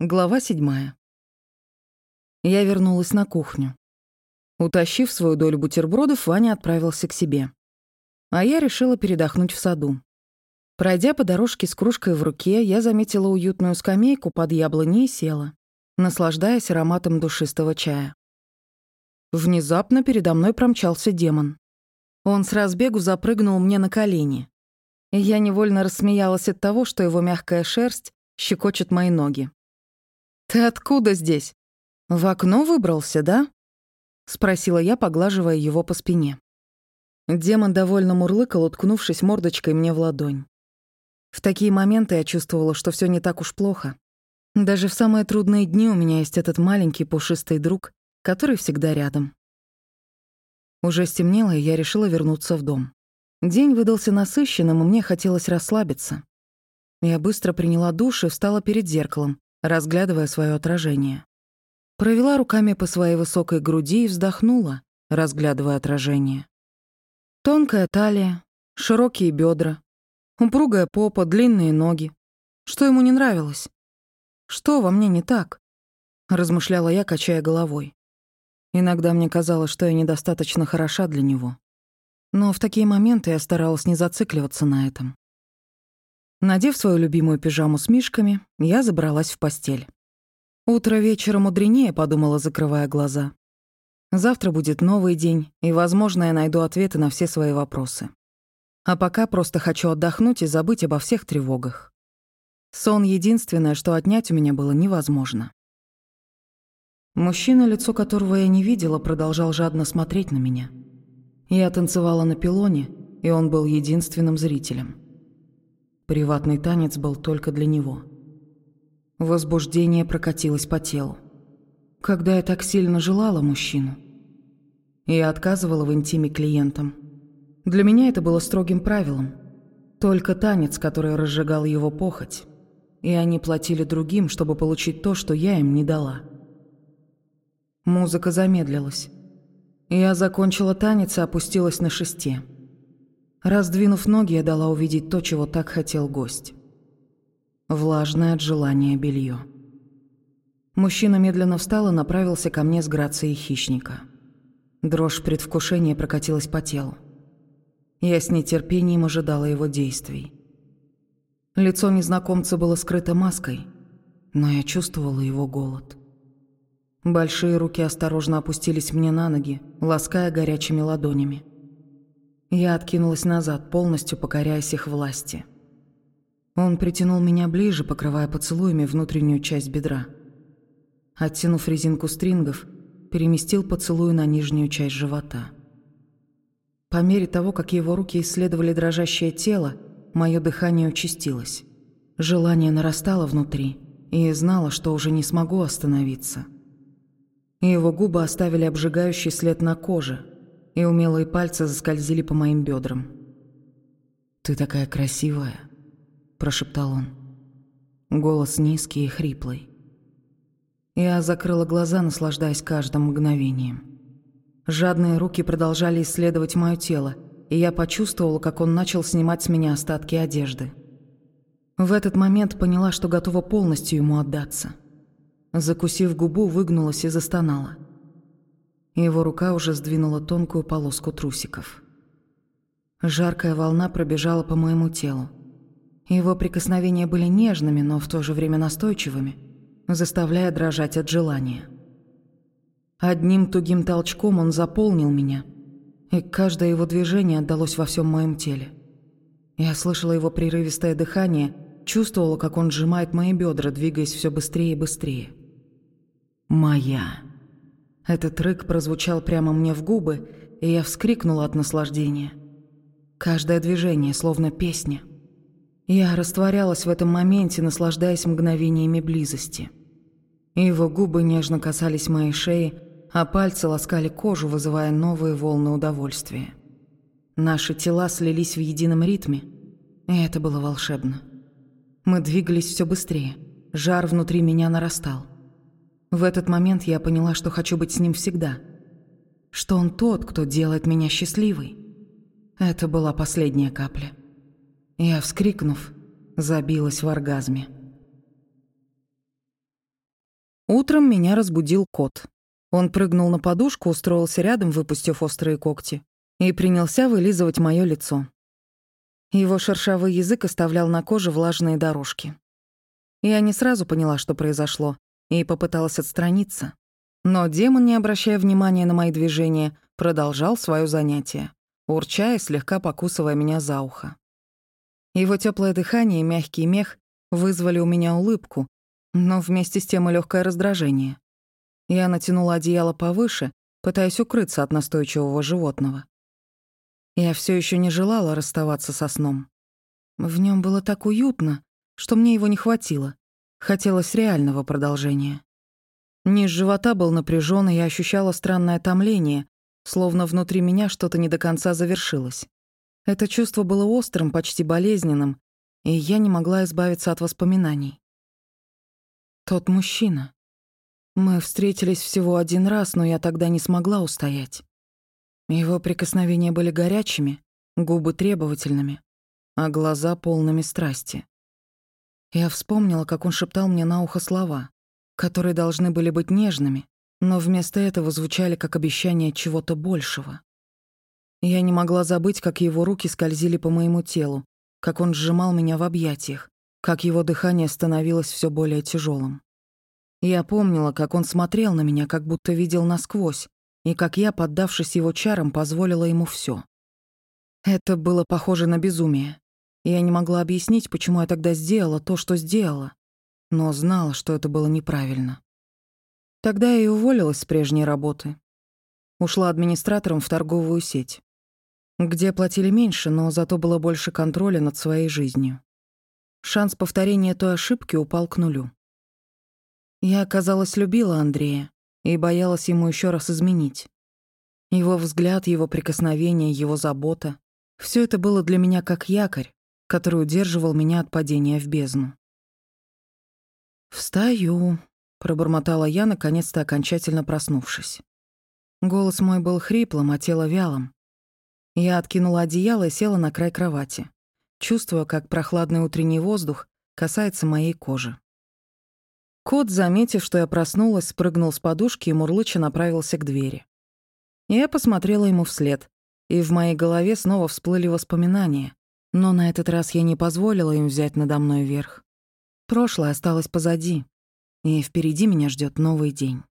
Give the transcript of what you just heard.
Глава седьмая. Я вернулась на кухню. Утащив свою долю бутербродов, Ваня отправился к себе. А я решила передохнуть в саду. Пройдя по дорожке с кружкой в руке, я заметила уютную скамейку под яблоней и села, наслаждаясь ароматом душистого чая. Внезапно передо мной промчался демон. Он с разбегу запрыгнул мне на колени. Я невольно рассмеялась от того, что его мягкая шерсть щекочет мои ноги. «Ты откуда здесь? В окно выбрался, да?» — спросила я, поглаживая его по спине. Демон довольно мурлыкал, уткнувшись мордочкой мне в ладонь. В такие моменты я чувствовала, что все не так уж плохо. Даже в самые трудные дни у меня есть этот маленький пушистый друг, который всегда рядом. Уже стемнело, и я решила вернуться в дом. День выдался насыщенным, и мне хотелось расслабиться. Я быстро приняла душ и встала перед зеркалом, разглядывая свое отражение. Провела руками по своей высокой груди и вздохнула, разглядывая отражение. Тонкая талия, широкие бедра, упругая попа, длинные ноги. Что ему не нравилось? Что во мне не так? Размышляла я, качая головой. Иногда мне казалось, что я недостаточно хороша для него. Но в такие моменты я старалась не зацикливаться на этом. Надев свою любимую пижаму с мишками, я забралась в постель. Утро вечера мудренее, подумала, закрывая глаза. Завтра будет новый день, и, возможно, я найду ответы на все свои вопросы. А пока просто хочу отдохнуть и забыть обо всех тревогах. Сон — единственное, что отнять у меня было невозможно. Мужчина, лицо которого я не видела, продолжал жадно смотреть на меня. Я танцевала на пилоне, и он был единственным зрителем. Приватный танец был только для него. Возбуждение прокатилось по телу. Когда я так сильно желала мужчину, я отказывала в интиме клиентам. Для меня это было строгим правилом. Только танец, который разжигал его похоть. И они платили другим, чтобы получить то, что я им не дала. Музыка замедлилась. Я закончила танец и опустилась на шесте. Раздвинув ноги, я дала увидеть то, чего так хотел гость. Влажное от желания белье. Мужчина медленно встал и направился ко мне с грацией хищника. Дрожь предвкушения прокатилась по телу. Я с нетерпением ожидала его действий. Лицо незнакомца было скрыто маской, но я чувствовала его голод. Большие руки осторожно опустились мне на ноги, лаская горячими ладонями. Я откинулась назад, полностью покоряясь их власти. Он притянул меня ближе, покрывая поцелуями внутреннюю часть бедра. Оттянув резинку стрингов, переместил поцелуй на нижнюю часть живота. По мере того, как его руки исследовали дрожащее тело, мое дыхание участилось. Желание нарастало внутри, и знала, что уже не смогу остановиться. Его губы оставили обжигающий след на коже – и умелые пальцы заскользили по моим бедрам. «Ты такая красивая», – прошептал он. Голос низкий и хриплый. Я закрыла глаза, наслаждаясь каждым мгновением. Жадные руки продолжали исследовать мое тело, и я почувствовала, как он начал снимать с меня остатки одежды. В этот момент поняла, что готова полностью ему отдаться. Закусив губу, выгнулась и застонала – его рука уже сдвинула тонкую полоску трусиков. Жаркая волна пробежала по моему телу. Его прикосновения были нежными, но в то же время настойчивыми, заставляя дрожать от желания. Одним тугим толчком он заполнил меня, и каждое его движение отдалось во всем моем теле. Я слышала его прерывистое дыхание, чувствовала, как он сжимает мои бедра, двигаясь все быстрее и быстрее. «Моя». Этот рык прозвучал прямо мне в губы, и я вскрикнула от наслаждения. Каждое движение словно песня. Я растворялась в этом моменте, наслаждаясь мгновениями близости. Его губы нежно касались моей шеи, а пальцы ласкали кожу, вызывая новые волны удовольствия. Наши тела слились в едином ритме, и это было волшебно. Мы двигались все быстрее, жар внутри меня нарастал. В этот момент я поняла, что хочу быть с ним всегда. Что он тот, кто делает меня счастливой. Это была последняя капля. Я, вскрикнув, забилась в оргазме. Утром меня разбудил кот. Он прыгнул на подушку, устроился рядом, выпустив острые когти, и принялся вылизывать мое лицо. Его шершавый язык оставлял на коже влажные дорожки. Я не сразу поняла, что произошло, и попыталась отстраниться. Но демон, не обращая внимания на мои движения, продолжал свое занятие, урча и слегка покусывая меня за ухо. Его теплое дыхание и мягкий мех вызвали у меня улыбку, но вместе с тем и легкое раздражение. Я натянула одеяло повыше, пытаясь укрыться от настойчивого животного. Я все еще не желала расставаться со сном. В нем было так уютно, что мне его не хватило. Хотелось реального продолжения. Низ живота был напряжен, и я ощущала странное томление, словно внутри меня что-то не до конца завершилось. Это чувство было острым, почти болезненным, и я не могла избавиться от воспоминаний. Тот мужчина. Мы встретились всего один раз, но я тогда не смогла устоять. Его прикосновения были горячими, губы требовательными, а глаза полными страсти. Я вспомнила, как он шептал мне на ухо слова, которые должны были быть нежными, но вместо этого звучали как обещание чего-то большего. Я не могла забыть, как его руки скользили по моему телу, как он сжимал меня в объятиях, как его дыхание становилось все более тяжелым. Я помнила, как он смотрел на меня, как будто видел насквозь, и как я, поддавшись его чарам, позволила ему все. Это было похоже на безумие. Я не могла объяснить, почему я тогда сделала то, что сделала, но знала, что это было неправильно. Тогда я и уволилась с прежней работы. Ушла администратором в торговую сеть, где платили меньше, но зато было больше контроля над своей жизнью. Шанс повторения той ошибки упал к нулю. Я, казалось, любила Андрея и боялась ему еще раз изменить. Его взгляд, его прикосновение, его забота — все это было для меня как якорь, который удерживал меня от падения в бездну. «Встаю», — пробормотала я, наконец-то окончательно проснувшись. Голос мой был хриплым, а тело вялым. Я откинула одеяло и села на край кровати, чувствуя, как прохладный утренний воздух касается моей кожи. Кот, заметив, что я проснулась, спрыгнул с подушки и мурлыча направился к двери. Я посмотрела ему вслед, и в моей голове снова всплыли воспоминания, но на этот раз я не позволила им взять надо мной верх. Прошлое осталось позади, и впереди меня ждет новый день.